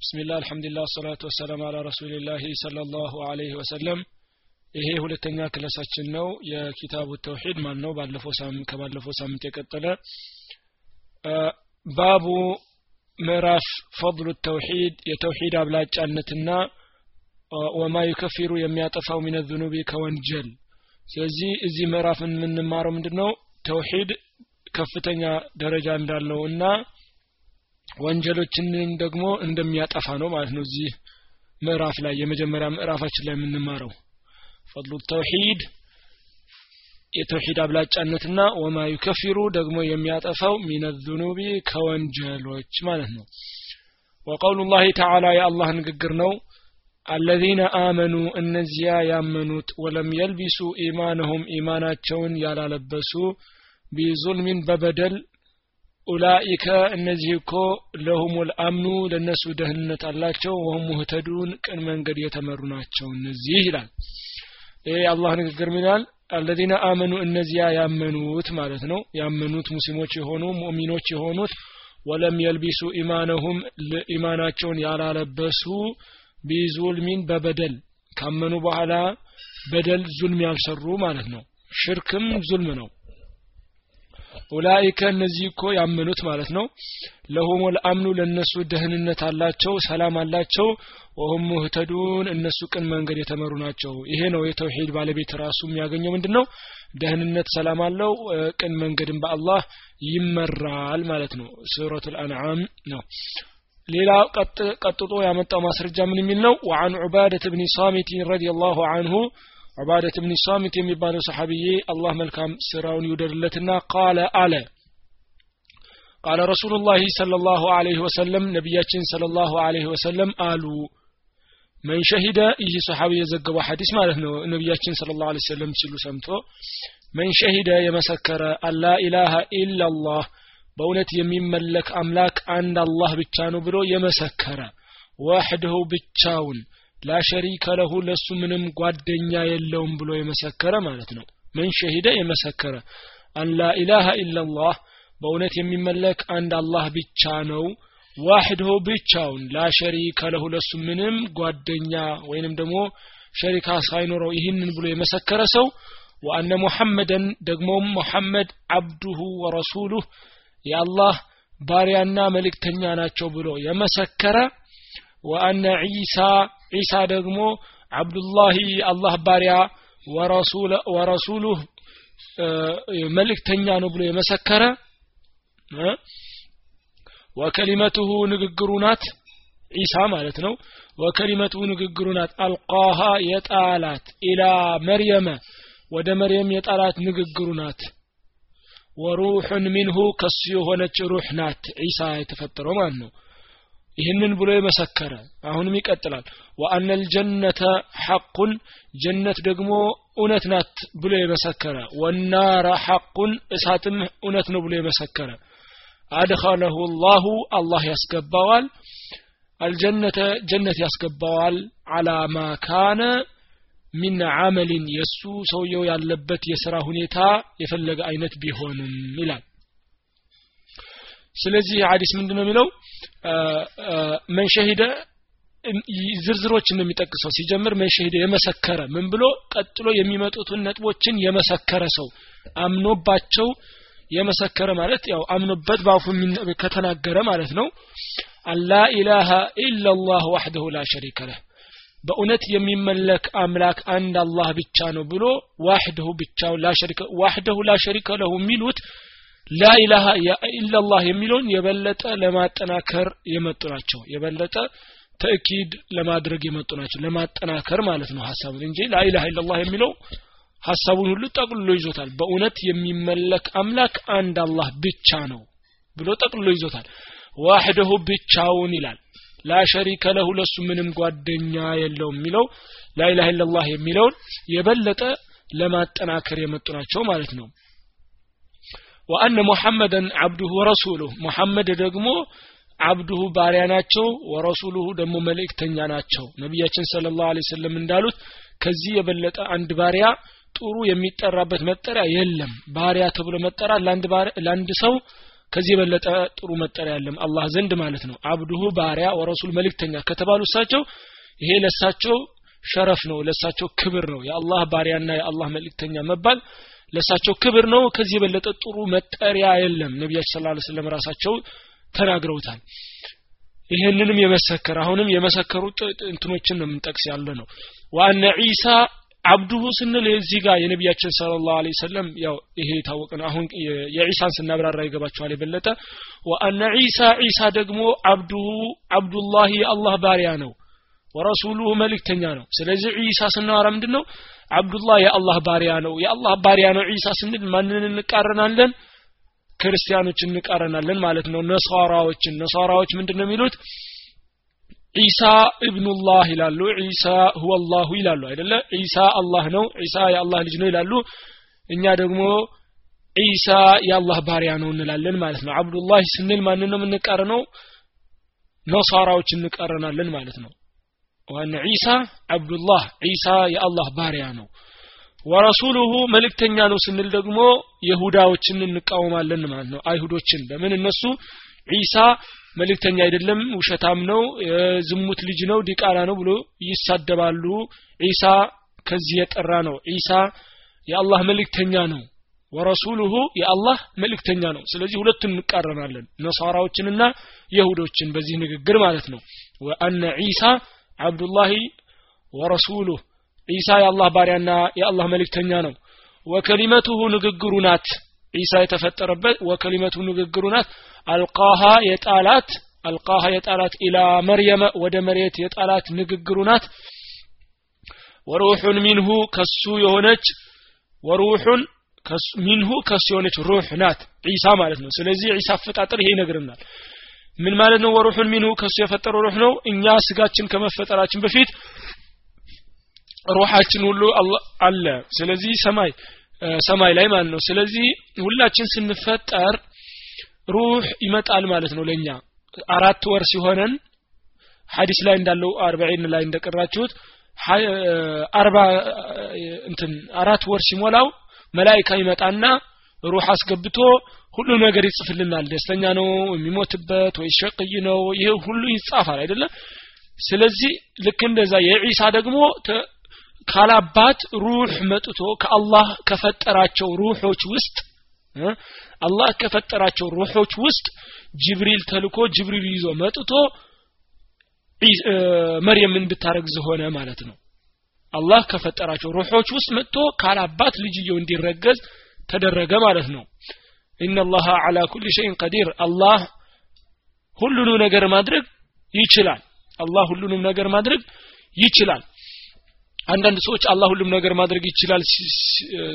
ብስሚላህ አልሐምዱሊላህ ሰላቱ ወሰላም አላ ረሱሊላህ ሰለላሁ ዐለይሂ ወሰለም። ይሄ ሁለተኛ ክለሳችን ነው። የኪታቡ ተውሂድ ማን ነው? ባለፈው ሳምንት ከባለፈው ሳምንት የቀጠለ። ባቡ ምዕራፍ ፈضሉ ተውሂድ የተውሂድ አብላጫነትና ወማ ዩከፊሩ የሚያጠፋው ሚነ ዝኑቢ ከወንጀል። ስለዚህ እዚህ ምዕራፍ የምንማረው ምንድን ነው ተውሂድ ከፍተኛ ደረጃ እንዳለው እና ወንጀሎችንም ደግሞ እንደሚያጠፋ ነው ማለት ነው እዚህ ምዕራፍ ላይ የመጀመሪያ ምዕራፋችን ላይ የምንማረው። ፈضሉ ተውሂድ የተውሂድ አብላጫነትና ወማ ዩከፊሩ ደግሞ የሚያጠፋው ሚነ ዙኑቢ ከወንጀሎች ማለት ነው። ወቀውሉ ላህ ተዓላ የአላህ ንግግር ነው። አለዚነ አመኑ እነዚያ ያመኑት ወለም የልቢሱ ኢማነሁም ኢማናቸውን ያላለበሱ ቢዙልሚን በበደል ኡላኢከ እነዚህ እኮ ለሁም ልአምኑ ለእነሱ ደህንነት አላቸው ወሁም ሙህተዱን ቅን መንገድ የተመሩ ናቸው እነዚህ ይላል። ይህ የአላህ ንግግር ሚላል አለዚነ አመኑ እነዚያ ያመኑት ማለት ነው። ያመኑት ሙስሊሞች የሆኑ ሙእሚኖች የሆኑት ወለም የልቢሱ ኢማነሁም ኢማናቸውን ያላለበሱ ቢዙልሚን በበደል ካመኑ በኋላ በደል ዙልም ያልሰሩ ማለት ነው። ሽርክም ዙልም ነው ኡላኢከ እነዚህ እኮ ያመኑት ማለት ነው። ለሁም ልአምኑ ለእነሱ ደህንነት አላቸው ሰላም አላቸው። ወሁም ሙህተዱን እነሱ ቅን መንገድ የተመሩ ናቸው። ይሄ ነው የተውሂድ ባለቤት ራሱ የሚያገኘው ምንድን ነው ደህንነት ሰላም አለው ቅን መንገድን በአላህ ይመራል ማለት ነው። ሱረቱ ልአንዓም ነው። ሌላ ቀጥጦ ያመጣው ማስረጃ ምን የሚል ነው? ወአን ዑባደት ብኒ ሳሚት ረዲየላሁ አንሁ ዑባደት ብኒ ሳሚት የሚባለው ሰሓቢዬ አላህ መልካም ስራውን ይውደድለትና ቃለ አለ። ቃለ ረሱሉላህ ሰለላሁ ዐለይሂ ወሰለም ነቢያችን ሰለላሁ ዐለይሂ ወሰለም አሉ። መን ሸሂደ ይህ ሰሓቢ የዘገበው ሐዲስ ማለት ነው። ነቢያችን ሰለላሁ ዐለይሂ ወሰለም ሲሉ ሰምቶ መን ሸሂደ የመሰከረ አላ ኢላሃ ኢላላህ በእውነት የሚመለክ አምላክ አንድ አላህ ብቻ ነው ብሎ የመሰከረ ወሕድሁ ብቻውን ላሸሪከ ለሁ ለሱ ምንም ጓደኛ የለውም ብሎ የመሰከረ ማለት ነው። ምን ሸሂደ የመሰከረ? አን ላኢላሃ ኢላላህ በእውነት የሚመለክ አንድ አላህ ብቻ ነው። ዋሕድሁ ብቻውን። ላሸሪከ ለሁ ለሱ ምንም ጓደኛ ወይንም ደግሞ ሸሪካ ሳይኖረው ይህንን ብሎ የመሰከረ ሰው ወአነ ሙሐመደን ደግሞም ሙሐመድ አብዱሁ ወረሱሉህ የአላህ ባሪያና መልእክተኛ ናቸው ብሎ የመሰከረ ወአነ ዒሳ ዒሳ ደግሞ አብዱላሂ የአላህ ባሪያ ወረሱሉህ መልእክተኛ ነው ብሎ የመሰከረ ወከሊመትሁ ንግግሩ ናት ዒሳ ማለት ነው። ወከሊመትሁ ንግግሩ ናት አልቃሃ የጣላት ኢላ መርየመ ወደ መርየም የጣላት ንግግሩ ናት። ወሩሑን ሚንሁ ከሱ የሆነች ሩህ ናት ዒሳ የተፈጠረው ማለት ነው ይህንን ብሎ የመሰከረ አሁንም ይቀጥላል። ወአነ ልጀነተ ሐቁን ጀነት ደግሞ እውነት ናት ብሎ የመሰከረ ወናረ ሐቁን እሳትም እውነት ነው ብሎ የመሰከረ አድኸለሁ ላሁ አላህ ያስገባዋል አልጀነተ ጀነት ያስገባዋል። አላ ማ ካነ ሚን አመሊን የእሱ ሰውየው ያለበት የስራ ሁኔታ የፈለገ አይነት ቢሆንም ይላል ስለዚህ ሀዲስ ምንድን ነው የሚለው? መንሸሂደ ዝርዝሮችን ነው የሚጠቅሰው። ሲጀምር መንሸሂደ የመሰከረ ምን ብሎ ቀጥሎ የሚመጡትን ነጥቦችን የመሰከረ ሰው አምኖባቸው የመሰከረ ማለት ያው አምኖበት በአፉ ከተናገረ ማለት ነው። አላ ኢላሃ ኢላላህ ዋሕደሁ ላ ሸሪከ ለህ በእውነት የሚመለክ አምላክ አንድ አላህ ብቻ ነው ብሎ ዋሕደሁ ብቻው ዋሕደሁ ላ ሸሪከ ለሁ የሚሉት ላኢላሃ ኢላላህ የሚለውን የበለጠ ለማጠናከር የመጡ ናቸው። የበለጠ ተእኪድ ለማድረግ የመጡ ናቸው። ለማጠናከር ማለት ነው ሀሳቡን እንጂ ላኢላሃ ኢላላህ የሚለው ሀሳቡን ሁሉ ጠቅልሎ ይዞታል። በእውነት የሚመለክ አምላክ አንድ አላህ ብቻ ነው ብሎ ጠቅልሎ ይዞታል። ዋሕደሁ ብቻውን ይላል። ላሸሪከ ለሁ ለሱ ምንም ጓደኛ የለውም የሚለው ላኢላሃ ኢላላህ የሚለውን የበለጠ ለማጠናከር የመጡ ናቸው ማለት ነው ወአነ ሙሐመደን አብዱሁ ወረሱሉሁ ሙሐመድ ደግሞ አብዱሁ ባሪያ ናቸው ወረሱሉሁ ደግሞ መልእክተኛ ናቸው። ነቢያችን ስለ ላሁ ሰለም እንዳሉት ከዚህ የበለጠ አንድ ባሪያ ጥሩ የሚጠራበት መጠሪያ የለም። ባሪያ ተብሎ መጠራት ለአንድ ሰው ከዚህ የበለጠ ጥሩ መጠሪያ ያለም አላህ ዘንድ ማለት ነው። አብዱሁ ባሪያ ወረሱል መልእክተኛ ከተባሉ እሳቸው ይሄ ለሳቸው ሸረፍ ነው ለሳቸው ክብር ነው። የአላህ ባሪያና የአላህ መልእክተኛ መባል ለሳቸው ክብር ነው። ከዚህ የበለጠ ጥሩ መጠሪያ የለም። ነቢያችን ስለ ላ ስለም ራሳቸው ተናግረውታል። ይህንንም የመሰከር አሁንም የመሰከሩ እንትኖችን ነው የምንጠቅስ ያለ ነው። ዋነ ዒሳ አብዱሁ ስንል እዚህ ጋር የነቢያችን ስለ ላሁ ሰለም ያው ይሄ የታወቀ ነው። አሁን የዒሳን ስናብራራ ይገባቸዋል የበለጠ። ወአነ ዒሳ ዒሳ ደግሞ አብዱሁ አብዱላህ የአላህ ባሪያ ነው ወረሱሉሁ መልእክተኛ ነው። ስለዚህ ዒሳ ስናወራ ምንድን ነው አብዱላህ የአላህ ባሪያ ነው። የአላህ ባሪያ ነው ዒሳ ስንል ማንን እንቃረናለን? ክርስቲያኖች እንቃረናለን ማለት ነው። ነሷራዎችን። ነሷራዎች ምንድን ነው የሚሉት? ዒሳ እብኑላህ ይላሉ። ዒሳ ሁወ ይላሉ አይደለ? ዒሳ አላህ ነው። ዒሳ የአላህ ልጅ ነው ይላሉ። እኛ ደግሞ ዒሳ የአላህ ባሪያ ነው እንላለን ማለት ነው። አብዱላህ ስንል ማንን ነው የምንቃረነው? ነሳራዎች እንቃረናለን ማለት ነው ዋና ዒሳ አብዱላህ ዒሳ የአላህ ባሪያ ነው። ወረሱሉሁ መልእክተኛ ነው ስንል ደግሞ የሁዳዎችን እንቃወማለን ማለት ነው። አይሁዶችን ለምን እነሱ ዒሳ መልእክተኛ አይደለም ውሸታም ነው የዝሙት ልጅ ነው ዲቃላ ነው ብሎ ይሳደባሉ። ዒሳ ከዚህ የጠራ ነው። ዒሳ የአላህ መልእክተኛ ነው። ወረሱሉሁ የአላህ መልእክተኛ ነው። ስለዚህ ሁለቱን እንቃረናለን ነሳራዎችንና የሁዶችን በዚህ ንግግር ማለት ነው። ወአነ ዒሳ አብዱላሂ ወረሱሉህ። ዒሳ የአላህ ባሪያና የአላህ መልእክተኛ ነው። ወከሊመቱሁ ንግግሩ ናት። ዒሳ የተፈጠረበት ወከሊመቱ ንግግሩ ናት። አልቃሃ የጣላት አልቃሃ የጣላት ኢላ መርየመ ወደ መሬት የጣላት ንግግሩ ናት። ወሩሑን ሚንሁ ከሱ የሆነች ወሩሑን ሚንሁ ከሱ የሆነች ሩህ ናት። ዒሳ ማለት ነው። ስለዚህ ዒሳ አፈጣጠር ይሄ ይነግርናል ምን ማለት ነው? ወሩሑን ሚንሁ ከሱ የፈጠረው ሩህ ነው። እኛ ስጋችን ከመፈጠራችን በፊት ሩሃችን ሁሉ አለ። ስለዚህ ሰማይ ሰማይ ላይ ማለት ነው። ስለዚህ ሁላችን ስንፈጠር ሩህ ይመጣል ማለት ነው ለኛ አራት ወር ሲሆነን ሐዲስ ላይ እንዳለው አርባዒን ላይ እንደቀራችሁት አርባ እንትን አራት ወር ሲሞላው መላይካ ይመጣና ሩህ አስገብቶ ሁሉ ነገር ይጽፍልናል። ደስተኛ ነው የሚሞትበት ወይ ሸቅይ ነው ይሄ ሁሉ ይጻፋል አይደለም ስለዚህ ልክ እንደዛ የዒሳ ደግሞ ካላባት ሩህ መጥቶ ከአላህ ከፈጠራቸው ሩሖች ውስጥ አላህ ከፈጠራቸው ሩሖች ውስጥ ጅብሪል ተልኮ ጅብሪል ይዞ መጥቶ መርየም እንድታረግዝ ሆነ ማለት ነው። አላህ ከፈጠራቸው ሩሖች ውስጥ መጥቶ ካላባት ልጅየው እንዲረገዝ ተደረገ ማለት ነው ኢነላሃ አላ ኩል ሸይን ቀዲር አላህ ሁሉንም ነገር ማድረግ ይችላል። አላህ ሁሉንም ነገር ማድረግ ይችላል። አንዳንድ ሰዎች አላህ ሁሉም ነገር ማድረግ ይችላል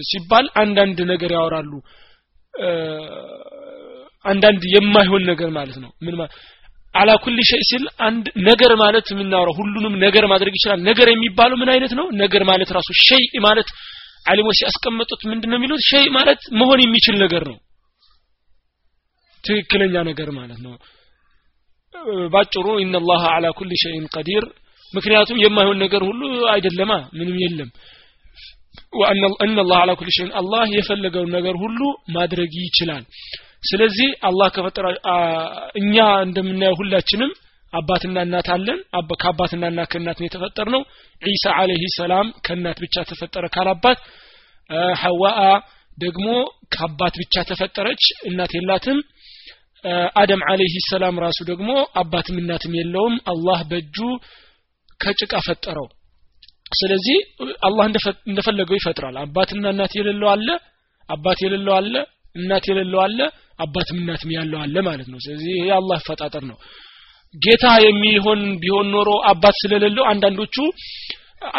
ሲባል አንዳንድ ነገር ያወራሉ። አንዳንድ የማይሆን ነገር ማለት ነው። ምን አላ ኩል ሸይ ሲል አንድ ነገር ማለት የምናወራው ሁሉንም ነገር ማድረግ ይችላል። ነገር የሚባለው ምን አይነት ነው? ነገር ማለት ራሱ ሸይ ማለት አሊሞች ሲያስቀመጡት ምንድነው የሚሉት? ሸይ ማለት መሆን የሚችል ነገር ነው ትክክለኛ ነገር ማለት ነው። ባጭሩ ኢነላህ አላ ኩል ሸይን ቀዲር ምክንያቱም የማይሆን ነገር ሁሉ አይደለማ ምንም የለም። አላህ አላ ኩል ሸይን አላህ የፈለገውን ነገር ሁሉ ማድረግ ይችላል። ስለዚህ አላህ ከፈጠራ እኛ እንደምናየው ሁላችንም አባትና እናት አለን። ከአባትና እናት ከእናት ነው የተፈጠር ነው ዒሳ ሰላም ከእናት ብቻ ተፈጠረ ካላባት ሐዋአ ደግሞ ከአባት ብቻ ተፈጠረች። እናት የላትም አደም አለህ ሰላም ራሱ ደግሞ አባትም እናትም የለውም። አላህ በእጁ ከጭቃ ፈጠረው። ስለዚህ አላህ እንደፈለገው ይፈጥራል። አባትና እናት የሌለው አለ አባት የሌለው አለ እናት የሌለው አለ አባትም እናትም ያለው አለ ማለት ነው። ስለዚህ ይሄ አላህ አፈጣጠር ነው። ጌታ የሚሆን ቢሆን ኖሮ አባት ስለሌለው አንዳንዶቹ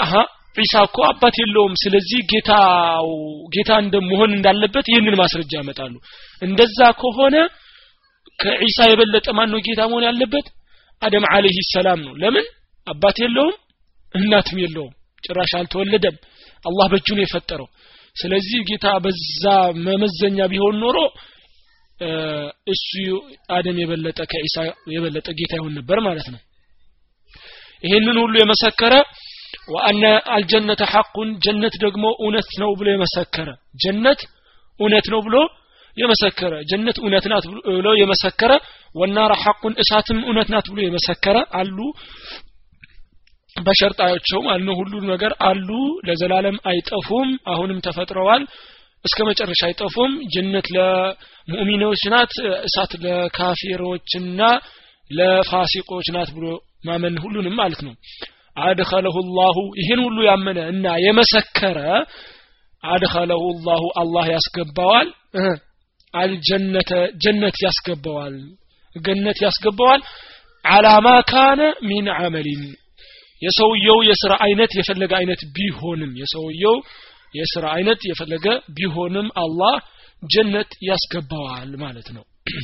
አሀ ዒሳ እኮ አባት የለውም። ስለዚህ ጌታው ጌታ እንደመሆን እንዳለበት ይህንን ማስረጃ ያመጣሉ። እንደዛ ከሆነ ከዒሳ የበለጠ ማን ነው ጌታ መሆን ያለበት? አደም አለህ ሰላም ነው። ለምን? አባት የለውም እናትም የለውም። ጭራሽ አልተወለደም። አላህ በእጁ ነው የፈጠረው። ስለዚህ ጌታ በዛ መመዘኛ ቢሆን ኖሮ እሱ አደም የበለጠ ከኢሳ የበለጠ ጌታ ይሆን ነበር ማለት ነው። ይህንን ሁሉ የመሰከረ ወአነ አልጀነተ ሐቁን ጀነት ደግሞ እውነት ነው ብሎ የመሰከረ። ጀነት እውነት ነው ብሎ የመሰከረ ጀነት እውነት ናት ብሎ የመሰከረ ወናራ ሐቁን እሳትም እውነት ናት ብሎ የመሰከረ አሉ። በሸርጣቸው ማለት ነው ሁሉ ነገር አሉ። ለዘላለም አይጠፉም። አሁንም ተፈጥረዋል። እስከ መጨረሻ አይጠፉም። ጀነት ለሙእሚኖች ናት እሳት ለካፊሮችና ለፋሲቆች ናት ብሎ ማመን ሁሉንም ማለት ነው። አድኸለሁ ላሁ ይህን ሁሉ ያመነ እና የመሰከረ አድኸለሁ ላሁ አላህ ያስገባዋል አልጀነተ ጀነት ያስገባዋል። ገነት ያስገባዋል። አላማ ካነ ሚን አመሊን የሰውየው የስራ አይነት የፈለገ አይነት ቢሆንም የሰውየው የስራ አይነት የፈለገ ቢሆንም አላህ ጀነት ያስገባዋል ማለት ነው።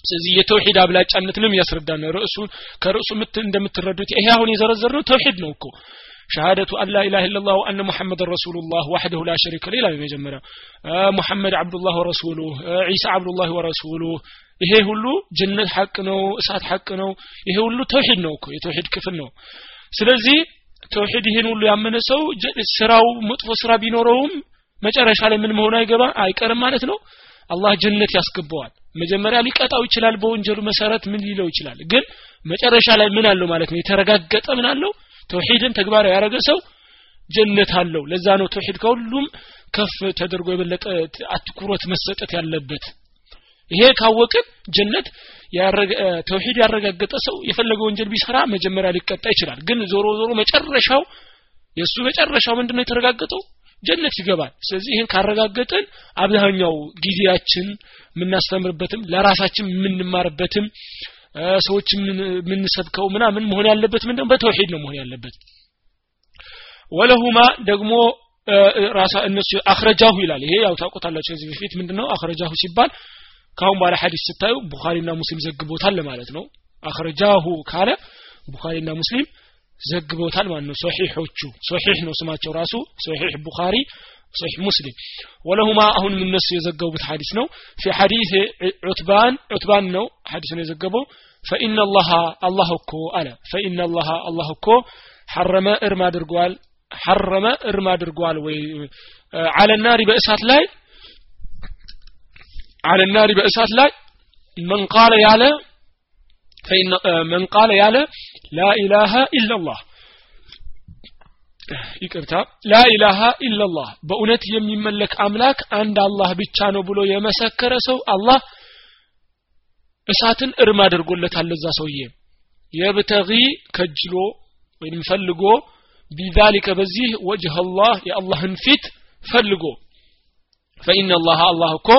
ስለዚህ የተውሂድ አብላጫነትንም ያስረዳን ርዕሱ ከርዕሱ እንደምትረዱት ይሄ አሁን የዘረዘር ተውሂድ ነው እኮ ሸሃደቱ አን ላኢላህ ኢላላህ ወአነ ሙሐመድን ረሱሉላህ ዋሕደሁ ላ ሸሪከ ሌላ የመጀመሪያ ሙሐመድ አብዱላህ ወረሱሉህ ዒሳ አብዱላህ ወረሱሉህ ይሄ ሁሉ ጀነት ሐቅ ነው እሳት ሐቅ ነው ይሄ ሁሉ ተውሂድ ነው እኮ የተውሂድ ክፍል ነው። ስለዚህ ተውሂድ ይህን ሁሉ ያመነ ሰው ስራው መጥፎ ስራ ቢኖረውም መጨረሻ ላይ ምን መሆኑ አይገባ አይቀርም ማለት ነው። አላህ ጀነት ያስገባዋል። መጀመሪያ ሊቀጣው ይችላል በወንጀሉ መሰረት ምን ሊለው ይችላል ግን መጨረሻ ላይ ምን አለው ማለት ነው? የተረጋገጠ ምን አለው ተውሂድን ተግባራዊ ያደረገ ሰው ጀነት አለው። ለዛ ነው ተውሂድ ከሁሉም ከፍ ተደርጎ የበለጠ አትኩሮት መሰጠት ያለበት። ይሄ ካወቅን ጀነት ተውሂድ ያረጋገጠ ሰው የፈለገ ወንጀል ቢሰራ መጀመሪያ ሊቀጣ ይችላል። ግን ዞሮ ዞሮ መጨረሻው የእሱ መጨረሻው ምንድነው የተረጋገጠው? ጀነት ይገባል። ስለዚህ ይህን ካረጋገጥን አብዛኛው ጊዜያችን የምናስተምርበትም ለራሳችን የምንማርበትም ሰዎች የምንሰብከው ምናምን መሆን ያለበት ምንድነው? በተውሂድ ነው መሆን ያለበት። ወለሁማ ደግሞ ራሳ እነሱ አክረጃሁ ይላል። ይሄ ያው ታውቁታላችሁ ከዚህ በፊት ምንድነው? አክረጃሁ ሲባል ካሁን በኋላ ሐዲስ ስታዩ ቡኻሪና ሙስሊም ዘግቦታል ማለት ነው። አክረጃሁ ካለ ቡኻሪና ሙስሊም ዘግበውታል ማለት ነው። ሶሒሖቹ ሶሒሕ ነው ስማቸው ራሱ ሶሒሕ ቡኻሪ ሶሒሕ ሙስሊም ወለሁማ አሁን እነሱ የዘገቡት ሐዲስ ነው ፊ ሐዲስ ዑትባን ዑትባን ነው ሐዲስ ነው የዘገበው ፈኢነ አላህ አላህ እኮ አለ ፈኢነ አላህ አላህ እኮ ሐረመ እርም አድርጓል ሐረመ እርም አድርጓል ወይ አለ ናሪ በእሳት ላይ አለ ናሪ በእሳት ላይ መን ቃለ ያለ መን ቃለ ያለ ላኢላሃ ኢላላህ ይቅርታ። ላኢላሃ ኢላላህ በእውነት የሚመለክ አምላክ አንድ አላህ ብቻ ነው ብሎ የመሰከረ ሰው አላህ እሳትን እርም አድርጎለታል። ለዛ ሰውዬ የብተጊ ከጅሎ ወይም ፈልጎ ቢዛሊከ በዚህ ወጅህ አላህ የአላህን ፊት ፈልጎ። ፈኢነ አላህ አላህ እኮ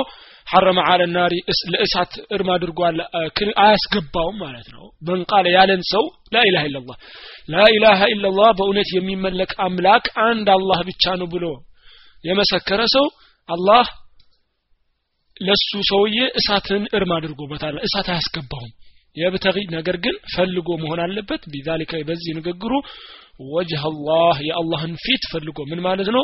ሐረመ አለ ናሪ ለእሳት እርም አድርጓል። አያስገባውም ማለት ነው። መንቃለ ያለን ሰው ላኢላሃ ኢላላህ ላኢላሃ ኢላላህ በእውነት የሚመለክ አምላክ አንድ አላህ ብቻ ነው ብሎ የመሰከረ ሰው አላህ ለሱ ሰውዬ እሳትን እርም አድርጎበታል። እሳት አያስገባውም። የብተጊ ነገር ግን ፈልጎ መሆን አለበት። ቢዛሊከ በዚህ ንግግሩ ወጅህ አላህ የአላህን ፊት ፈልጎ ምን ማለት ነው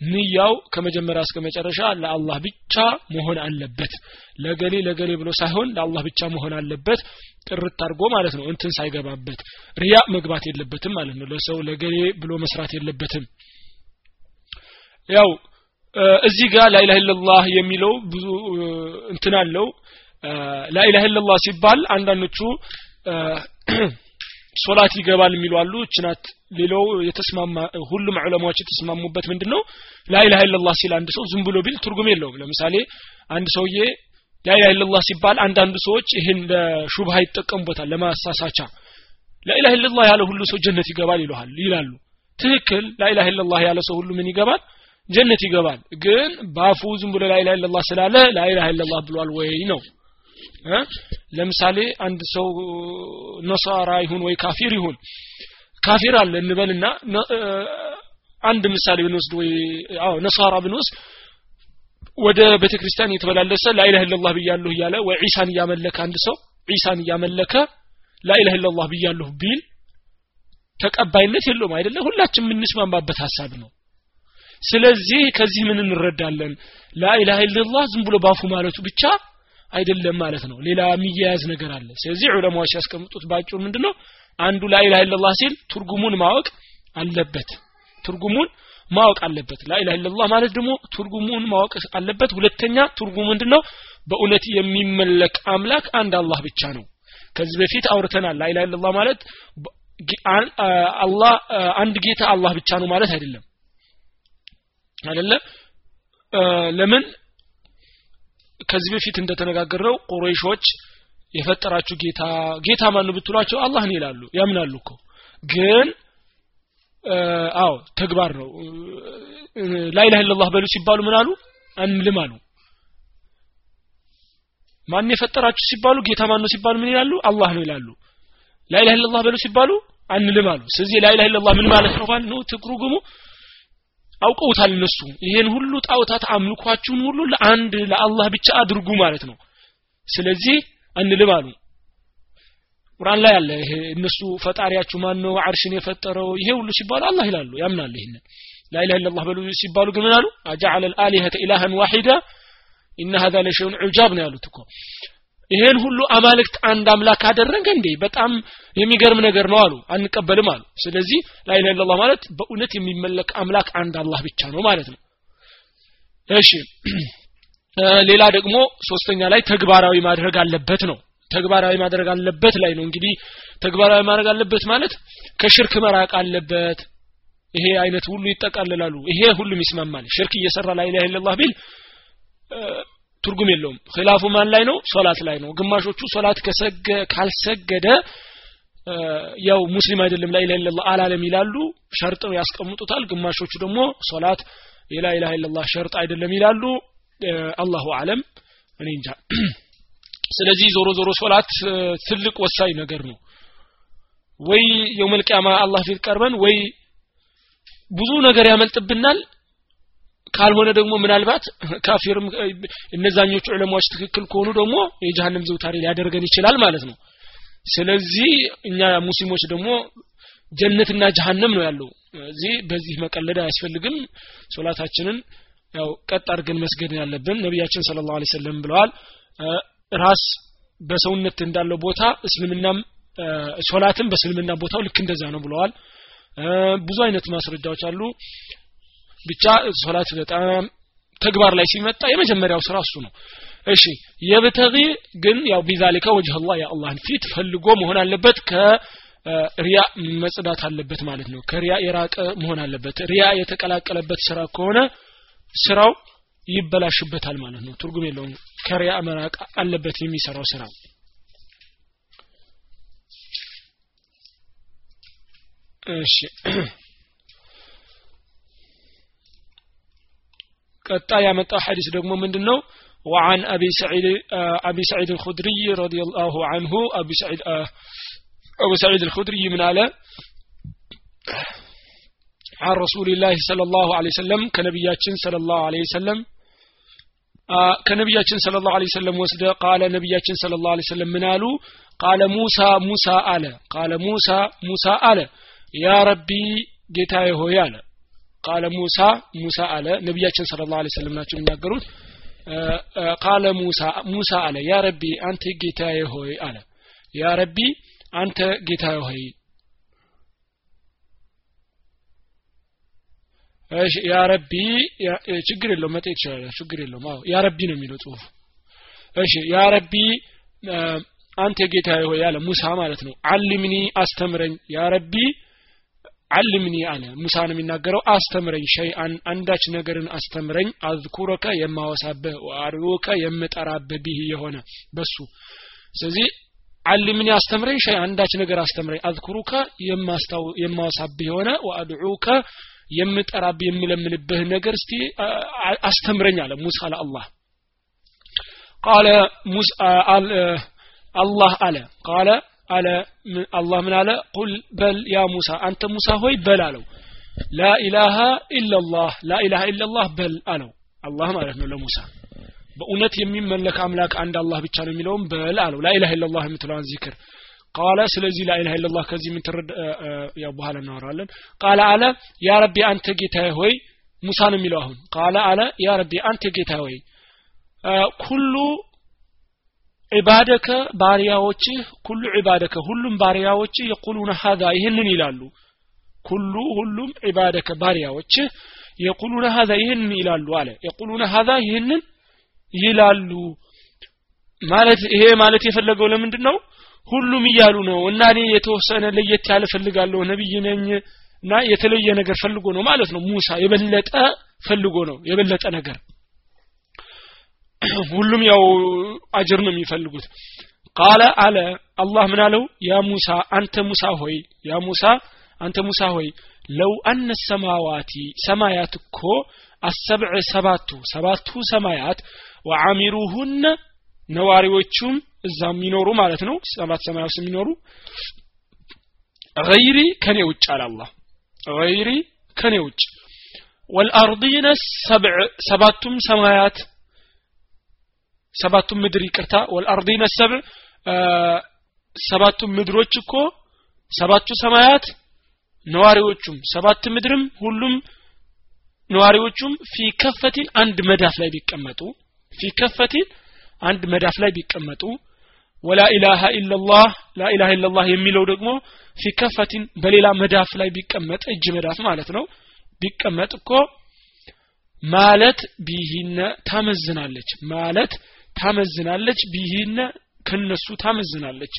ንያው ከመጀመሪያ እስከ መጨረሻ ለአላህ ብቻ መሆን አለበት። ለገሌ ለገሌ ብሎ ሳይሆን ለአላህ ብቻ መሆን አለበት። ጥርት አድርጎ ማለት ነው እንትን ሳይገባበት ሪያ መግባት የለበትም ማለት ነው። ለሰው ለገሌ ብሎ መስራት የለበትም። ያው እዚህ ጋር ላኢላህ ኢላላህ የሚለው ብዙ እንትን አለው። ላኢላህ ኢላላህ ሲባል አንዳንዶቹ ሶላት ይገባል የሚሉ አሉ። እችናት ሌላው የተስማማ ሁሉም ዑለማዎች የተስማሙበት ምንድነው? ላኢላሃ ኢላላህ ሲል አንድ ሰው ዝም ብሎ ቢል ትርጉም የለውም። ለምሳሌ አንድ ሰውዬ ላኢላሃ ኢላላህ ሲባል አንዳንድ ሰዎች ይህን ለሹብሃ ይጠቀሙበታል ለማሳሳቻ። ላኢላሃ ኢላላህ ያለ ሁሉ ሰው ጀነት ይገባል ይለዋል ይላሉ። ትክክል። ላኢላሃ ኢላላህ ያለ ሰው ሁሉ ምን ይገባል? ጀነት ይገባል። ግን ባፉ ዝም ብሎ ላኢላሃ ኢላላህ ስላለ ላኢላሃ ኢላላህ ብሏል ወይ ነው ለምሳሌ አንድ ሰው ነሳራ ይሁን ወይ ካፊር ይሁን ካፊር አለ እንበልና አንድ ምሳሌ ብንወስድ ወይ አዎ ነሳራ ብንወስድ ወደ ቤተ ክርስቲያን የተመላለሰ ላኢላህ ኢላላህ ብያለሁ እያለ ወይ ዒሳን እያመለከ አንድ ሰው ዒሳን እያመለከ ላኢላህ ኢላላህ ብያለሁ ቢል ተቀባይነት የለውም አይደለ? ሁላችን የምንስማማበት ሀሳብ ነው። ስለዚህ ከዚህ ምን እንረዳለን? ላኢላህ ኢላላህ ዝም ብሎ ባፉ ማለቱ ብቻ አይደለም ማለት ነው። ሌላ የሚያያዝ ነገር አለ። ስለዚህ ዑለማዎች ያስቀምጡት ባጭሩ ምንድነው? አንዱ ላኢላሃ ኢላላህ ሲል ትርጉሙን ማወቅ አለበት። ትርጉሙን ማወቅ አለበት። ላኢላህ ኢላላህ ማለት ደግሞ ትርጉሙን ማወቅ አለበት። ሁለተኛ ትርጉሙ ምንድነው? በእውነት የሚመለክ አምላክ አንድ አላህ ብቻ ነው። ከዚህ በፊት አውርተናል። ላኢላህ ኢላላህ ማለት አላህ አንድ ጌታ አላህ ብቻ ነው ማለት አይደለም። አይደለ? ለምን ከዚህ በፊት እንደተነጋገረው ቁረይሾች የፈጠራችሁ ጌታ ጌታ ማን ብትሏቸው አላህ ነው ይላሉ ያምናሉ እኮ። ግን አዎ ተግባር ነው። ላኢላህ ኢላላህ በሉ ሲባሉ ምን አሉ? አንልም አሉ። ማን የፈጠራችሁ ሲባሉ ጌታ ማን ነው ሲባሉ ምን ይላሉ? አላህ ነው ይላሉ። ላኢላህ ኢላላህ በሉ ሲባሉ አንልም አሉ። ስለዚህ ላኢላህ ኢላላህ ምን ማለት ነው? ማለት ነው ትርጉሙ አውቀውታል እነሱ። ይሄን ሁሉ ጣውታት አምልኳችሁን ሁሉ ለአንድ ለአላህ ብቻ አድርጉ ማለት ነው። ስለዚህ አንልም አሉ። ቁርአን ላይ አለ ይሄ እነሱ ፈጣሪያችሁ ማን ነው አርሽን የፈጠረው? ይሄ ሁሉ ሲባሉ አላህ ይላሉ ያምናል ይሄንን። ላኢላህ ኢላላህ በሉ ሲባሉ ግን ምን አሉ? አጀዐለ አልአሊሀተ ኢላሃን ዋሂዳ ኢነ ሀዛ ለሸይኡን ዑጃብ ነው ያሉት እኮ ይሄን ሁሉ አማልክት አንድ አምላክ አደረገ እንዴ? በጣም የሚገርም ነገር ነው አሉ። አንቀበልም አሉ። ስለዚህ ላኢላሃ ኢላላህ ማለት በእውነት የሚመለክ አምላክ አንድ አላህ ብቻ ነው ማለት ነው። እሺ። ሌላ ደግሞ ሶስተኛ ላይ ተግባራዊ ማድረግ አለበት ነው። ተግባራዊ ማድረግ አለበት ላይ ነው እንግዲህ። ተግባራዊ ማድረግ አለበት ማለት ከሽርክ መራቅ አለበት። ይሄ አይነት ሁሉ ይጠቃልላሉ ይሄ ሁሉም ይስማማል። ሽርክ እየሰራ ላ ኢላሃ ኢላላህ ቢል ትርጉም የለውም። ኺላፉ ማን ላይ ነው? ሶላት ላይ ነው። ግማሾቹ ሶላት ከሰገ ካልሰገደ ያው ሙስሊም አይደለም ላ ኢላሃ ኢላላህ አላለም ይላሉ ሸርጥ ያስቀምጡታል። ግማሾቹ ደግሞ ሶላት የላ ኢላሃ ኢላላህ ሸርጥ አይደለም ይላሉ። አላሁ አለም። እኔ እንጃ። ስለዚህ ዞሮ ዞሮ ሶላት ትልቅ ወሳኝ ነገር ነው። ወይ የውመል አላህ ፊት ቀርበን ወይ ብዙ ነገር ያመልጥብናል ካልሆነ ደግሞ ምናልባት ካፊርም እነዛኞቹ ዑለማዎች ትክክል ከሆኑ ደግሞ የጀሃነም ዘውታሪ ሊያደርገን ይችላል ማለት ነው። ስለዚህ እኛ ሙስሊሞች ደግሞ ጀነትና ጀሃነም ነው ያለው። እዚህ በዚህ መቀለድ አያስፈልግም። ሶላታችንን ያው ቀጥ አድርገን መስገድ ያለብን። ነቢያችን ስለ ላሁ ሰለም ብለዋል ራስ በሰውነት እንዳለው ቦታ እስልምናም ሶላትም በእስልምና ቦታው ልክ እንደዛ ነው ብለዋል። ብዙ አይነት ማስረጃዎች አሉ ብቻ ሶላት በጣም ተግባር ላይ ሲመጣ የመጀመሪያው ስራ እሱ ነው። እሺ የብተጊ ግን ያው ቢዛሊካ ወጅህ አላህ የአላህን ፊት ፈልጎ መሆን አለበት ከሪያ መጽዳት አለበት ማለት ነው። ከሪያ የራቀ መሆን አለበት። ሪያ የተቀላቀለበት ስራ ከሆነ ስራው ይበላሽበታል ማለት ነው። ትርጉም የለውም። ከሪያ መራቅ አለበት የሚሰራው ስራ። እሺ ቀጣ ያመጣው ሐዲስ ደግሞ ምንድነው وعن أبي سعيد أبي سعيد الخدري رضي الله عنه أبي سعيد أبو سعيد الخدري من على عن رسول الله صلى الله عليه وسلم كنبياتين صلى الله عليه وسلم ከነቢያችን ስለ ላሁ ለ ሰለም ወስደ ቃለ ነቢያችን ስለ ላሁ ለ ሰለም ምን አሉ ቃለ ሙሳ ሙሳ አለ ቃለ ሙሳ ሙሳ አለ ያ ረቢ ጌታዬ ሆይ አለ ቃለ ሙሳ ሙሳ አለ። ነቢያችን ስለ ላሁ ሰለም ናቸው የሚናገሩት። ቃለ ሙሳ ሙሳ አለ። ያ ረቢ አንተ ጌታዬ ሆይ አለ። ያ ረቢ አንተ ጌታዬ ሆይ። እሺ ያ ረቢ ችግር የለውም መጠየቅ ይችላል ችግር የለውም። አዎ ያ ረቢ ነው የሚለው ጽሁፍ እሺ ያ ረቢ አንተ ጌታዬ ሆይ አለ ሙሳ ማለት ነው። አልምኒ አስተምረኝ። ያ ረቢ አልምኒ አለ ሙሳ ነው የሚናገረው አስተምረኝ ሸይአን አንዳች ነገርን አስተምረኝ። አዝኩረከ የማወሳብህ ወአርዩከ የምጠራብህ ቢህ የሆነ በሱ። ስለዚህ አልምኒ አስተምረኝ ሸይ አንዳች ነገር አስተምረኝ። አዝኩሩከ የማወሳብህ የሆነ ወአድዑከ የምጠራብህ የምለምንብህ ነገር እስቲ አስተምረኝ አለ ሙሳ ለአላህ። ቃለ አላህ አለ። ቃለ አለ አላህ ምን አለ? ቁል በል ያ ሙሳ አንተ ሙሳ ሆይ በል አለው። ላኢላሃ ኢላላህ ላኢላሃ ኢላላህ በል አለው። አላህ ማለት ነው ለሙሳ። በእውነት የሚመለክ አምላክ አንድ አላህ ብቻ ነው የሚለውም በል አለው። ላኢላሃ ኢላላህ የምትለዋን ዚክር። ቃለ ስለዚህ ላኢላሃ ኢላላህ ከዚህ የምትረድ ያው በኋላ እናወራለን ቃለ አለ ያ ረቢ አንተ ጌታዬ ሆይ ሙሳ ነው የሚለው አሁን። ቃለ አለ ያ ረቢ አንተ ጌታ ሆይ ኩሉ ዒባደከ ባሪያዎችህ ኩሉ ዒባደከ ሁሉም ባሪያዎችህ የቁሉነ ሀዛ ይህንን ይላሉ። ኩሉ ሁሉም ዒባደከ ባሪያዎችህ የቁሉነ ሀዛ ይህንን ይላሉ አለ። የቁሉነ ሀዛ ይህንን ይላሉ። ማለት ይሄ ማለት የፈለገው ለምንድን ነው ሁሉም እያሉ ነው። እና እኔ የተወሰነ ለየት ያለ ፈልጋለሁ ነብይ ነኝ እና የተለየ ነገር ፈልጎ ነው ማለት ነው። ሙሳ የበለጠ ፈልጎ ነው የበለጠ ነገር ሁሉም ያው አጅር ነው የሚፈልጉት። ቃለ አለ አላህ ምን አለው? ያ ሙሳ አንተ ሙሳ ሆይ ያ ሙሳ አንተ ሙሳ ሆይ ለው አነ ሰማዋቲ ሰማያት እኮ አሰብዕ ሰባቱ ሰባቱ ሰማያት ወአሚሩሁነ ነዋሪዎቹም እዛ የሚኖሩ ማለት ነው። ሰባት ሰማያት የሚኖሩ ገይሪ ከኔ ውጭ አለ አላህ። ገይሪ ከኔ ውጭ። ወልአርዲነ ሰብዕ ሰባቱም ሰማያት ሰባቱም ምድር ይቅርታ ወልአርዲነ ሰብዕ ሰባቱም ምድሮች እኮ ሰባቱ ሰማያት ነዋሪዎቹም ሰባት ምድርም ሁሉም ነዋሪዎቹም ፊ ከፈቲን አንድ መዳፍ ላይ ቢቀመጡ ፊ ከፈቲን አንድ መዳፍ ላይ ቢቀመጡ ወላ ኢላሃ ኢላላህ ላ የሚለው ደግሞ ፊ ከፈቲን በሌላ መዳፍ ላይ ቢቀመጥ እጅ መዳፍ ማለት ነው ቢቀመጥ እኮ ማለት ቢሂነ ታመዝናለች። ማለት ታመዝናለች ቢሂነ ከነሱ ታመዝናለች።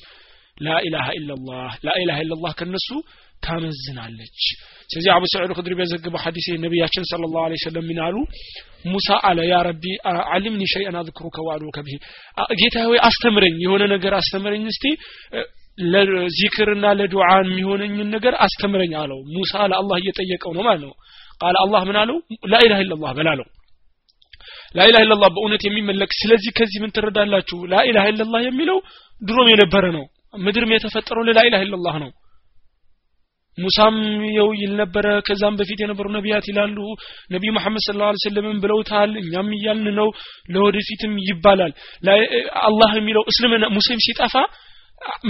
ላኢላሃ ኢላላህ ላኢላሃ ኢላላህ ከነሱ ታመዝናለች። ስለዚህ አቡ ሰዒድ ክድሪ በዘገበው ሐዲስ ነቢያችን ስለ ላሁ ለ ሰለም ምን አሉ? ሙሳ አለ ያ ረቢ አሊምኒ ሸይአን አዝክሩከ ወአድሩከ ብሂ። ጌታ ሆይ አስተምረኝ የሆነ ነገር አስተምረኝ እስቲ። ለዚክርና ለዱዓ የሚሆነኝን ነገር አስተምረኝ አለው። ሙሳ ለአላህ እየጠየቀው ነው ማለት ነው። ቃል አላህ ምን አለው? ላኢላሃ ኢላላህ በላለው ላኢላሃ ኢላላህ በእውነት የሚመለክ ስለዚህ ከዚህ ምን ትረዳላችሁ ላኢላሃ ኢላላህ የሚለው ድሮም የነበረ ነው ምድርም የተፈጠረው ለላኢላሃ ኢላላህ ነው ሙሳም የው ይል ነበረ ከዛም በፊት የነበሩ ነቢያት ይላሉ ነቢዩ መሐመድ صلى الله وسلم ን ብለውታል እኛም እያልን ነው ለወደፊትም ይባላል አላህ የሚለው እስልምና ሙስሊም ሲጠፋ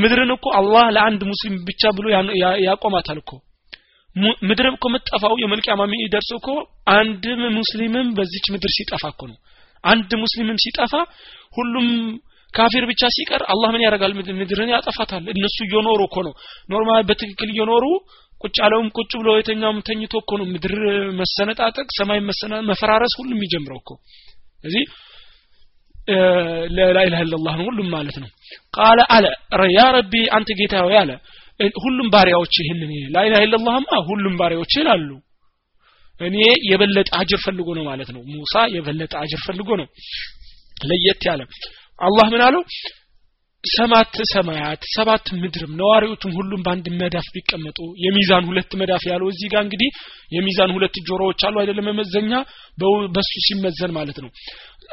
ምድርን እኮ አላህ ለአንድ ሙስሊም ብቻ ብሎ ያቆማታል እኮ ምድር እኮ የምትጠፋው يوم القيامة የሚደርሰው እኮ አንድም ሙስሊምም በዚች ምድር ሲጠፋ እኮ ነው። አንድ ሙስሊምም ሲጠፋ ሁሉም ካፊር ብቻ ሲቀር አላህ ምን ያደርጋል? ምድርን ያጠፋታል። እነሱ እየኖሩ እኮ ነው። normal በትክክል እየኖሩ ቁጭ ያለውም ቁጭ ብሎ የተኛውም ተኝቶ እኮ ነው። ምድር መሰነጣጠቅ ሰማይ መፈራረስ ሁሉም የሚጀምረው እኮ። እዚህ ኢላላህ ነው ሁሉም ማለት ነው። ቃለ አለ ያ ረቢ አንተ ጌታ ሆይ አለ ሁሉም ባሪያዎች ይህንን ላኢላሃ ኢላላህማ ሁሉም ባሪያዎች ይላሉ። እኔ የበለጠ አጅር ፈልጎ ነው ማለት ነው። ሙሳ የበለጠ አጅር ፈልጎ ነው። ለየት ያለ አላህ ምን አለው ሰማት ሰማያት ሰባት ምድርም ነዋሪዎቹም ሁሉም በአንድ መዳፍ ቢቀመጡ የሚዛን ሁለት መዳፍ ያለው እዚህ ጋር እንግዲህ የሚዛን ሁለት ጆሮዎች አሉ አይደለም? መመዘኛ በሱ ሲመዘን ማለት ነው።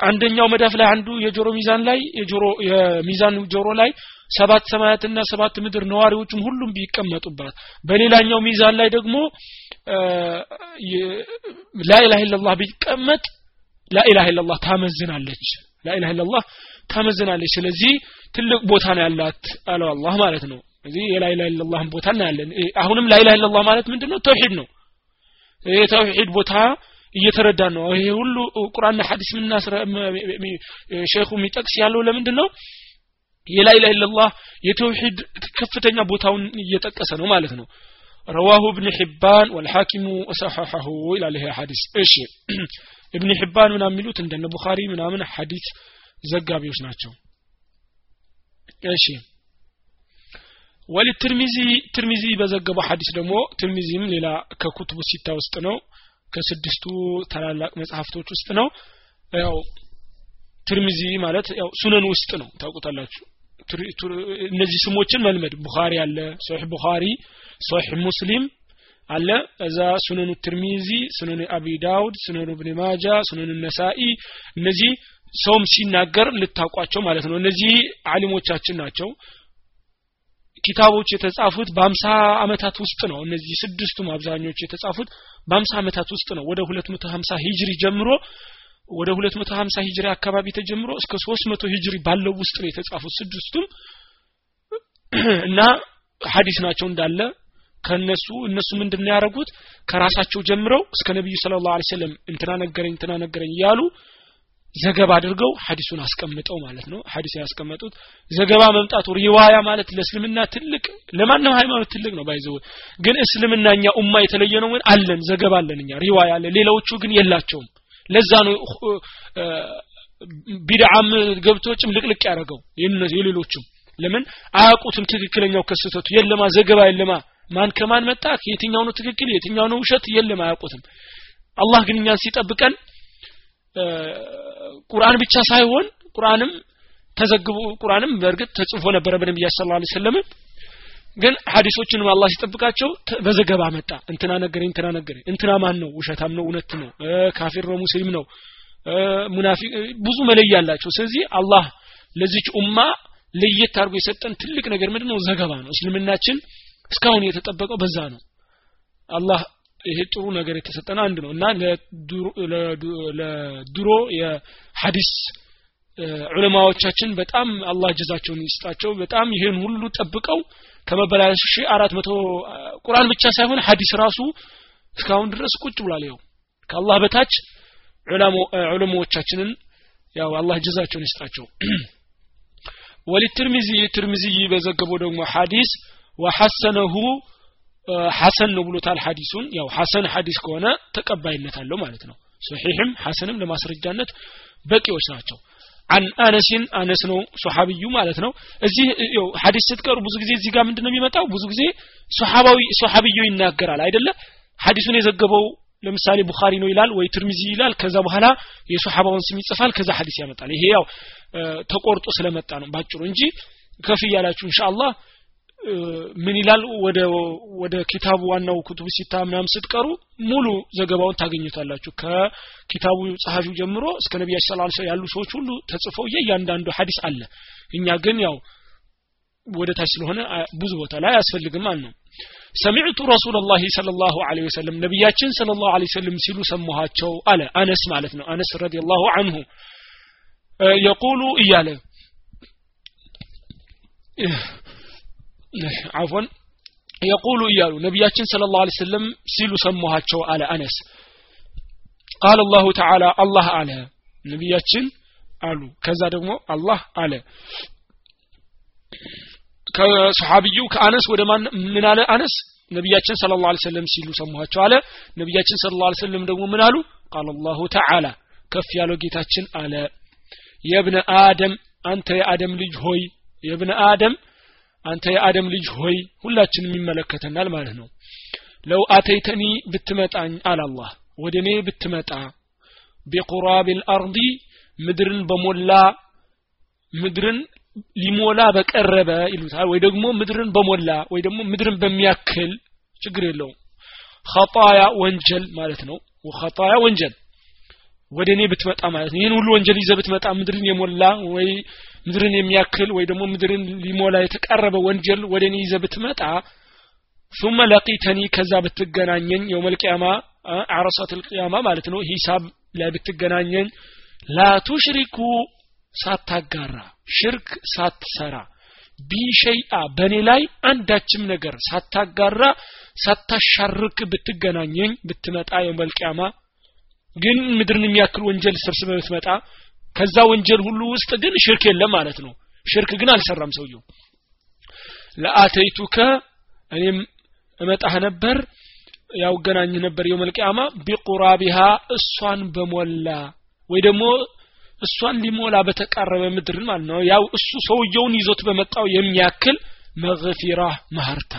አንደኛው መዳፍ ላይ አንዱ የጆሮ ሚዛን ላይ የጆሮ የሚዛን ጆሮ ላይ ሰባት ሰማያትና ሰባት ምድር ነዋሪዎቹም ሁሉም ቢቀመጡባት። በሌላኛው ሚዛን ላይ ደግሞ ላኢላህ ኢላላህ ቢቀመጥ ላኢላህ ኢላላህ ታመዝናለች። ላኢላህ ኢላላህ ታመዝናለች ስለዚህ ትልቅ ቦታ ነው ያላት አለው አላህ ማለት ነው እዚህ የላኢላህ ኢላላህን ቦታ እናያለን አሁንም ላኢላህ ኢላላህ ማለት ምንድነው ተውሂድ ነው ይሄ ተውሂድ ቦታ እየተረዳ ነው ይሄ ሁሉ ቁርአንና ሐዲስ ምና ሼኹ የሚጠቅስ ያለው ለምንድን ነው የላኢላህ ኢላላህ የተውሂድ ከፍተኛ ቦታውን እየጠቀሰ ነው ማለት ነው رواه ابن حبان والحاكم وصححه الى له حديث ايش ابن حبان ምናምን የሚሉት እንደነ ቡኻሪ ምናምን ሐዲስ ዘጋቢዎች ናቸው። እሺ። ወልትርሚዚ ትርሚዚ በዘገበው ሐዲስ ደግሞ ትርሚዚም ሌላ ከኩቱቡ ሲታ ውስጥ ነው ከስድስቱ ታላላቅ መጽሐፍቶች ውስጥ ነው። ያው ትርሚዚ ማለት ያው ሱነን ውስጥ ነው ታውቁታላችሁ። እነዚህ ስሞችን መልመድ። ቡኻሪ አለ ሶሒህ ቡኻሪ ሶሒህ ሙስሊም አለ። እዛ ሱነኑ ትርሚዚ ሱነኑ አቢ ዳውድ ሱነኑ እብን ማጃ ሱነኑ ነሳኢ እነዚህ ሰውም ሲናገር ልታውቋቸው ማለት ነው። እነዚህ አሊሞቻችን ናቸው። ኪታቦች የተጻፉት በአምሳ አመታት ውስጥ ነው። እነዚህ ስድስቱም አብዛኞቹ የተጻፉት በአምሳ አመታት ውስጥ ነው። ወደ ሁለት መቶ ሀምሳ ሂጅሪ ጀምሮ ወደ ሁለት መቶ ሀምሳ ሂጅሪ አካባቢ ተጀምሮ እስከ ሶስት መቶ ሂጅሪ ባለው ውስጥ ነው የተጻፉት ስድስቱም። እና ሀዲስ ናቸው እንዳለ ከነሱ እነሱ ምንድን ያደረጉት? ከራሳቸው ጀምረው እስከ ነቢዩ ስለ ላሁ ሰለም እንትና ነገረኝ እንትና ነገረኝ እያሉ ዘገባ አድርገው ሐዲሱን አስቀምጠው ማለት ነው። ሐዲስ ያስቀመጡት ዘገባ መምጣቱ ሪዋያ ማለት ለእስልምና ትልቅ ለማንም ሃይማኖት ትልቅ ነው። ባይዘው ግን እስልምና እኛ ኡማ የተለየ ነው አለን ዘገባ አለን እኛ። ሪዋያ አለ ሌላዎቹ ግን የላቸውም። ለዛ ነው ቢድዓም ገብቶ ጭምልቅልቅ ያደረገው የሌሎቹም። ለምን? አያውቁትም ትክክለኛው ከስተቱ የለማ ዘገባ የለማ። ማን ከማን መጣ? የትኛው ነው ትክክል የትኛው ነው ውሸት? የለም አያውቁትም። አላህ ግን እኛን ሲጠብቀን ቁርአን ብቻ ሳይሆን ቁርአንም ተዘግቦ ቁርአንም በእርግጥ ተጽፎ ነበረ በነብዩ ሰለላሁ ዐለይሂ ወሰለም። ግን ሐዲሶችንም አላህ ሲጠብቃቸው በዘገባ መጣ። እንትና ነገር እንትና ነገር እንትና ማን ነው? ውሸታም ነው? እውነት ነው? ካፊር ነው? ሙስሊም ነው? ሙናፊቅ ብዙ መለያ አላቸው። ስለዚህ አላህ ለዚች ኡማ ለየት አድርጎ የሰጠን ትልቅ ነገር ምንድነው? ዘገባ ነው። እስልምናችን እስካሁን የተጠበቀው በዛ ነው። አላህ ይሄ ጥሩ ነገር የተሰጠን አንድ ነው እና ለድሮ የሐዲስ ዑለማዎቻችን በጣም አላህ ጀዛቸውን ይስጣቸው። በጣም ይሄን ሁሉ ጠብቀው ከመበላሽ ሺ አራት መቶ ቁርአን ብቻ ሳይሆን ሐዲስ ራሱ እስካሁን ድረስ ቁጭ ብሏል። ያው ከአላህ በታች ዑለማዎቻችንን ያው አላህ ጀዛቸውን ይስጣቸው። ወሊትርሚዚ ትርሚዚ በዘገበው ደግሞ ሐዲስ ወሐሰነሁ ሐሰን ነው ብሎታል ሐዲሱን። ያው ሐሰን ሐዲስ ከሆነ ተቀባይነት አለው ማለት ነው። ሶሒህም ሐሰንም ለማስረጃነት በቂዎች ናቸው። አን አነሲን አነስ ነው ሶሐቢዩ ማለት ነው። እዚህ ሐዲስ ስትቀሩ ብዙ ጊዜ እዚህ ጋር ምንድነው የሚመጣው? ብዙ ጊዜ ሶሐባዊ ሶሐቢዩ ይናገራል አይደለ? ሐዲሱን የዘገበው ለምሳሌ ቡኻሪ ነው ይላል ወይ ትርሚዚ ይላል። ከዛ በኋላ የሶሐባውን ስም ይጽፋል ከዛ ሐዲስ ያመጣል። ይሄ ያው ተቆርጦ ስለመጣ ነው ባጭሩ እንጂ ከፍ እያላችሁ ኢንሻአላህ ምን ይላል? ወደ ወደ ኪታቡ ዋናው ኩቱብ ሲታ ምናምን ስትቀሩ ሙሉ ዘገባውን ታገኙታላችሁ። ከኪታቡ ጸሐፊው ጀምሮ እስከ صلى الله عليه ያሉ ሰዎች ሁሉ ተጽፈው እያንዳንዱ ሐዲስ አለ። እኛ ግን ያው ወደ ታች ስለሆነ ብዙ ቦታ ላይ አያስፈልግም ማለት ነው። سمعت رسول الله صلى الله عليه وسلم ነቢያችን صلى الله عليه وسلم ሲሉ ሰማኋቸው አለ አነስ ማለት ነው። አነስ رضي الله عنه يقول እያለ አፎን يقول እያሉ ነቢያችን صلى الله وسلم ሲሉ ሰማኋቸው አለ አነስ ቃል አላሁ ተዓላ አላህ አለ ነቢያችን አሉ ከዛ ደግሞ አላህ አለ ከሰሓቢዩ ከአነስ ወደ ማን ምን አለ አነስ ነቢያችን ስለ ላሁ ሰለም ሲሉ ሰማኋቸው አለ ነቢያችን ስለ ላሁ ሰለም ደግሞ ምን አሉ ቃል አላሁ ተዓላ ከፍ ያለው ጌታችን አለ የብነ አደም አንተ የአደም ልጅ ሆይ የብነ አደም አንተ የአደም ልጅ ሆይ ሁላችንም ይመለከተናል ማለት ነው። ለው አተይተኒ ብትመጣኝ አላላህ ወደ እኔ ብትመጣ ቢቁራብ ልአርዲ ምድርን በሞላ ምድርን ሊሞላ በቀረበ ይሉታል ወይ ደግሞ ምድርን በሞላ ወይ ደግሞ ምድርን በሚያክል ችግር የለውም። ኸጣያ ወንጀል ማለት ነው። ኸጣያ ወንጀል ወደ እኔ ብትመጣ ማለት ነው። ይህን ሁሉ ወንጀል ይዘ ብትመጣ ምድርን የሞላ ወይ ምድርን የሚያክል ወይ ደግሞ ምድርን ሊሞላ የተቃረበ ወንጀል ወደ እኔ ይዘ ብትመጣ ثم لقيتني ከዛ ብትገናኘኝ የውም ልቅያማ አረሳት ልቅያማ ማለት ነው ሂሳብ ላይ ብትገናኘኝ ላ ቱሽሪኩ ሳታጋራ ሽርክ ሳትሰራ ቢሸይአ በእኔ ላይ አንዳችም ነገር ሳታጋራ ሳታሻርክ ብትገናኘኝ ብትመጣ የውም ልቅያማ ግን ምድርን የሚያክል ወንጀል ሰብስበ ብትመጣ ከዛ ወንጀል ሁሉ ውስጥ ግን ሽርክ የለም ማለት ነው። ሽርክ ግን አልሰራም ሰውየው። ለአተይቱከ እኔም እመጣህ ነበር ያው ገናኝ ነበር የውመልቅያማ ቢቁራቢሃ እሷን በሞላ ወይ ደግሞ እሷን ሊሞላ በተቃረበ ምድር ማለት ነው። ያው እሱ ሰውየውን ይዞት በመጣው የሚያክል መግፊራ ማህርታ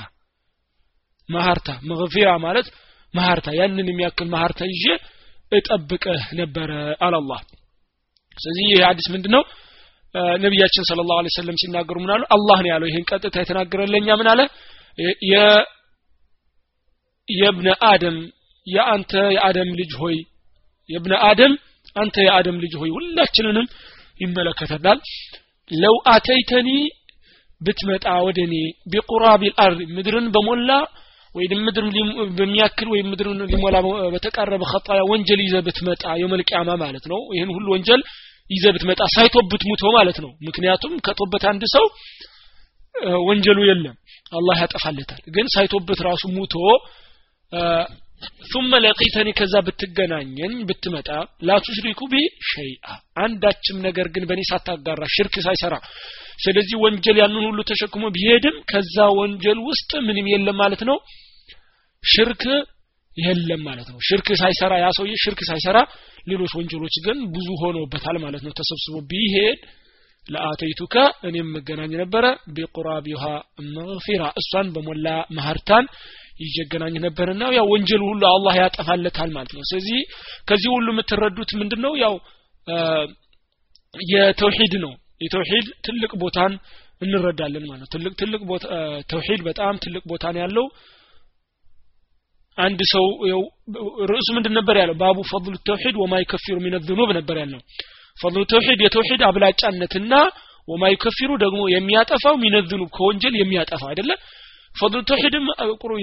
ማህርታ መግፊራ ማለት ማህርታ ያንን የሚያክል ማህርታ ይዤ እጠብቅህ ነበረ አላላህ ስለዚህ ይህ ሀዲስ ምንድነው? ነቢያችን ስለ ላሁ ሰለም ሲናገሩ ምን አላህ ነው ያለው። ይህን ቀጥታ የተናገረለኛ ምን አለ? የብነ አደም የአንተ የአደም ልጅ ሆይ የብነ አደም አንተ የአደም ልጅ ሆይ ሁላችንንም ይመለከተናል። ለው አተይተኒ ብትመጣ ወደ እኔ ቢቁራቢ ልአርድ ምድርን በሞላ ወይም ምድር በሚያክል ወይም ምድር ሊሞላ በተቃረበ ኸጣያ ወንጀል ይዘ ብትመጣ يوم القيامة ማለት ነው። ይህን ሁሉ ወንጀል ይዘ ብትመጣ ሳይቶብት ሙቶ ማለት ነው ምክንያቱም ከቶበት አንድ ሰው ወንጀሉ የለም አላህ ያጠፋለታል ግን ሳይቶበት ራሱ ሙቶ ثم لقيتني ከዛ ብትገናኘኝ ብትመጣ ላ ቱሽሪኩ ቢ ሸይአ አንዳችም ነገር ግን በእኔ ሳታጋራ ሽርክ ሳይሰራ ስለዚህ ወንጀል ያንን ሁሉ ተሸክሞ ቢሄድም ከዛ ወንጀል ውስጥ ምንም የለም ማለት ነው ሽርክ የለም ማለት ነው። ሽርክ ሳይሰራ ያ ሰውዬ ሽርክ ሳይሰራ ሌሎች ወንጀሎች ግን ብዙ ሆኖበታል ማለት ነው። ተሰብስቦ ቢሄድ ለአተይቱከ እኔም መገናኝ ነበረ። ቢቁራቢሃ መግፊራ እሷን በሞላ ማህርታን ይጀገናኝ ነበርና ያው ወንጀል ሁሉ አላህ ያጠፋለታል ማለት ነው። ስለዚህ ከዚህ ሁሉ የምትረዱት ምንድነው? ያው የተውሂድ ነው። የተውሂድ ትልቅ ቦታን እንረዳለን ማለት ነው። ትልቅ ትልቅ ተውሂድ በጣም ትልቅ ቦታ ነው ያለው አንድ ሰው ርዕሱ ምንድን ነበር ያለው? ባቡ ፈضሉ ተውሂድ ወማ ይከፊሩ ሚን ዝኑብ ነበር ያልነው ፈضሉ ተውሂድ የተውሂድ አብላጫነትና ወማ ይከፊሩ ደግሞ የሚያጠፋው ሚን ዝኑብ ከወንጀል የሚያጠፋ አይደለ? ፈضሉ ተውሂድም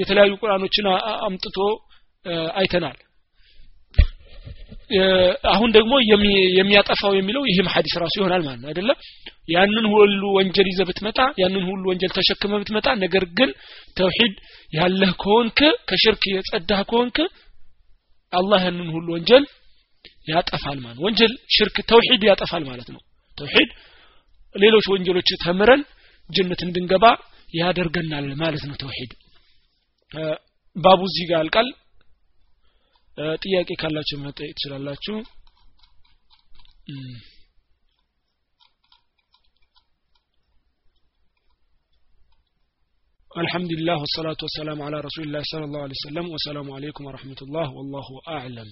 የተለያዩ ቁርአኖችን አምጥቶ አይተናል። አሁን ደግሞ የሚያጠፋው የሚለው ይህም ሀዲስ ራሱ ይሆናል ማለት ነው አይደለም ያንን ሁሉ ወንጀል ይዘህ ብትመጣ ያንን ሁሉ ወንጀል ተሸክመ ብትመጣ ነገር ግን ተውሂድ ያለህ ከሆንክ ከሽርክ የጸዳህ ከሆንክ አላህ ያንን ሁሉ ወንጀል ያጠፋል ማለት ወንጀል ሽርክ ተውሂድ ያጠፋል ማለት ነው። ተውሂድ ሌሎች ወንጀሎች ተምረን ጀነት እንድንገባ ያደርገናል ማለት ነው ተውሂድ። ባቡ እዚህ ጋር አልቃል ጥያቄ ካላችሁ መጠየቅ ትችላላችሁ الحمد لله والصلاة والسلام على رسول الله صلى الله عليه وسلم والسلام عليكم ورحمة الله والله أعلم